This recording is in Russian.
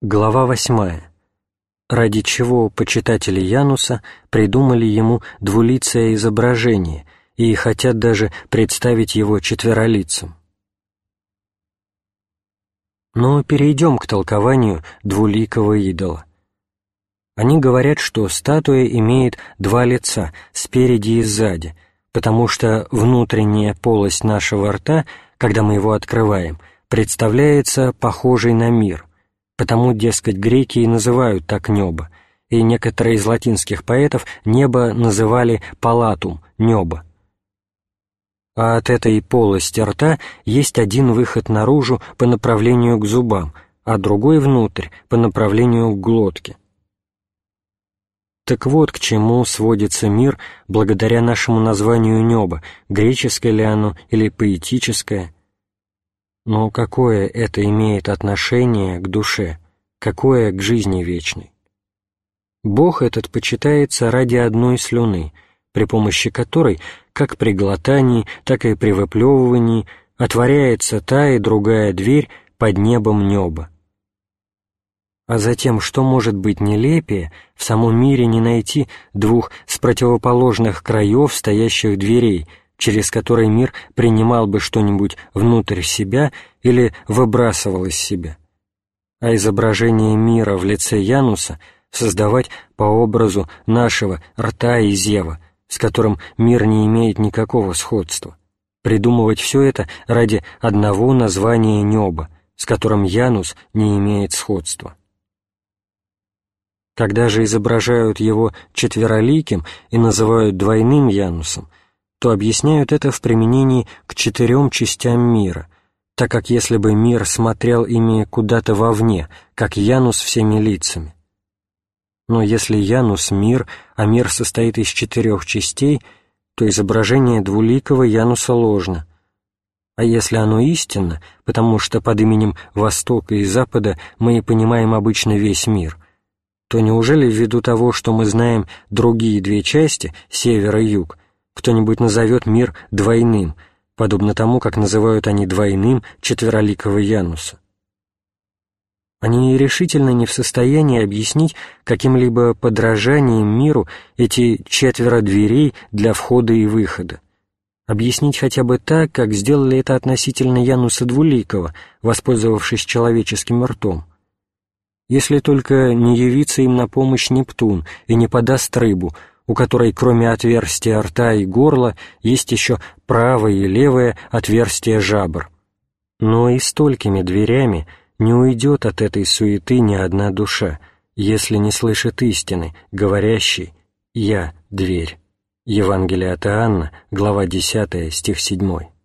Глава восьмая. Ради чего почитатели Януса придумали ему двулицее изображение и хотят даже представить его четверолицем. Но перейдем к толкованию двуликого идола. Они говорят, что статуя имеет два лица, спереди и сзади, потому что внутренняя полость нашего рта, когда мы его открываем, представляется похожей на мир, Потому, дескать, греки и называют так небо, и некоторые из латинских поэтов небо называли палатум, небо. А от этой полости рта есть один выход наружу по направлению к зубам, а другой внутрь по направлению к глотке. Так вот, к чему сводится мир благодаря нашему названию неба, греческое ли оно или поэтическое – но какое это имеет отношение к душе, какое к жизни вечной? Бог этот почитается ради одной слюны, при помощи которой, как при глотании, так и при выплевывании, отворяется та и другая дверь под небом неба. А затем, что может быть нелепее, в самом мире не найти двух с противоположных краев стоящих дверей — через который мир принимал бы что-нибудь внутрь себя или выбрасывал из себя, а изображение мира в лице Януса создавать по образу нашего рта и зева, с которым мир не имеет никакого сходства, придумывать все это ради одного названия неба, с которым Янус не имеет сходства. Когда же изображают его четвероликим и называют двойным Янусом, то объясняют это в применении к четырем частям мира, так как если бы мир смотрел ими куда-то вовне, как Янус всеми лицами. Но если Янус — мир, а мир состоит из четырех частей, то изображение двуликого Януса ложно. А если оно истинно, потому что под именем Востока и Запада мы и понимаем обычно весь мир, то неужели ввиду того, что мы знаем другие две части, север и юг, кто-нибудь назовет мир двойным, подобно тому, как называют они двойным четвероликого Януса. Они решительно не в состоянии объяснить каким-либо подражанием миру эти четверо дверей для входа и выхода. Объяснить хотя бы так, как сделали это относительно Януса Двуликова, воспользовавшись человеческим ртом. Если только не явится им на помощь Нептун и не подаст рыбу, у которой кроме отверстия рта и горла есть еще правое и левое отверстие жабр. Но и столькими дверями не уйдет от этой суеты ни одна душа, если не слышит истины, говорящей «Я — дверь». Евангелие от Иоанна, глава 10, стих 7.